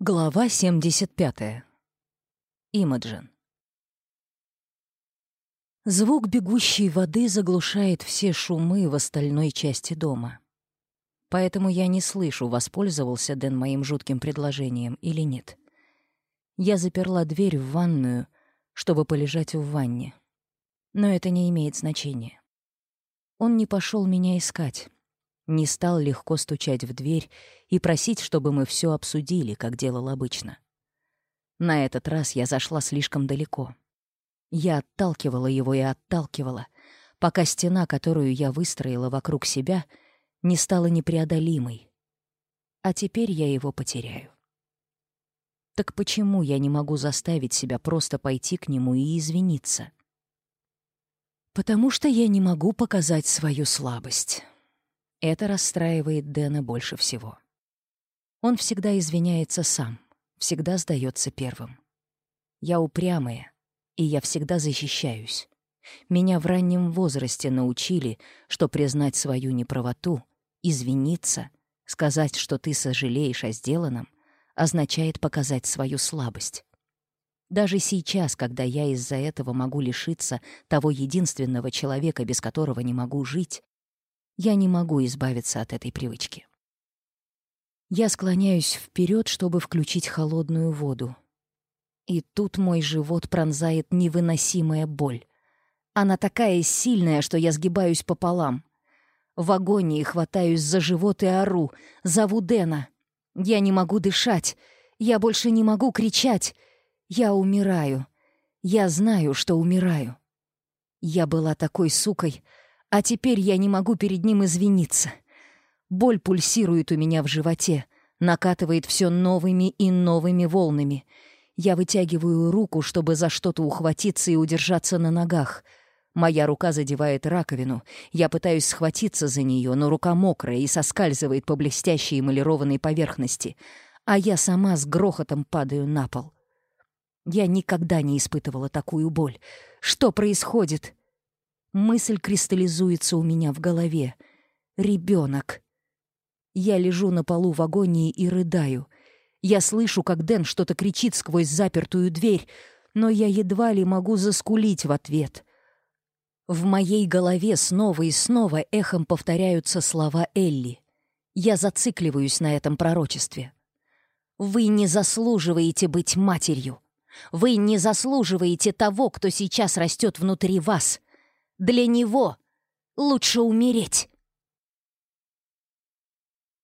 Глава 75. Имаджин. Звук бегущей воды заглушает все шумы в остальной части дома. Поэтому я не слышу, воспользовался Дэн моим жутким предложением или нет. Я заперла дверь в ванную, чтобы полежать в ванне. Но это не имеет значения. Он не пошел меня искать не стал легко стучать в дверь и просить, чтобы мы все обсудили, как делал обычно. На этот раз я зашла слишком далеко. Я отталкивала его и отталкивала, пока стена, которую я выстроила вокруг себя, не стала непреодолимой. А теперь я его потеряю. Так почему я не могу заставить себя просто пойти к нему и извиниться? Потому что я не могу показать свою слабость. Это расстраивает Дэна больше всего. Он всегда извиняется сам, всегда сдается первым. Я упрямая, и я всегда защищаюсь. Меня в раннем возрасте научили, что признать свою неправоту, извиниться, сказать, что ты сожалеешь о сделанном, означает показать свою слабость. Даже сейчас, когда я из-за этого могу лишиться того единственного человека, без которого не могу жить, я не могу избавиться от этой привычки. Я склоняюсь вперед, чтобы включить холодную воду. И тут мой живот пронзает невыносимая боль. Она такая сильная, что я сгибаюсь пополам. В агонии хватаюсь за живот и ору. Зову Дэна. Я не могу дышать. Я больше не могу кричать. Я умираю. Я знаю, что умираю. Я была такой сукой, А теперь я не могу перед ним извиниться. Боль пульсирует у меня в животе, накатывает все новыми и новыми волнами. Я вытягиваю руку, чтобы за что-то ухватиться и удержаться на ногах. Моя рука задевает раковину. Я пытаюсь схватиться за нее, но рука мокрая и соскальзывает по блестящей эмалированной поверхности. А я сама с грохотом падаю на пол. Я никогда не испытывала такую боль. Что происходит? Мысль кристаллизуется у меня в голове. «Ребенок». Я лежу на полу в агонии и рыдаю. Я слышу, как Дэн что-то кричит сквозь запертую дверь, но я едва ли могу заскулить в ответ. В моей голове снова и снова эхом повторяются слова Элли. Я зацикливаюсь на этом пророчестве. «Вы не заслуживаете быть матерью. Вы не заслуживаете того, кто сейчас растет внутри вас для него лучше умереть.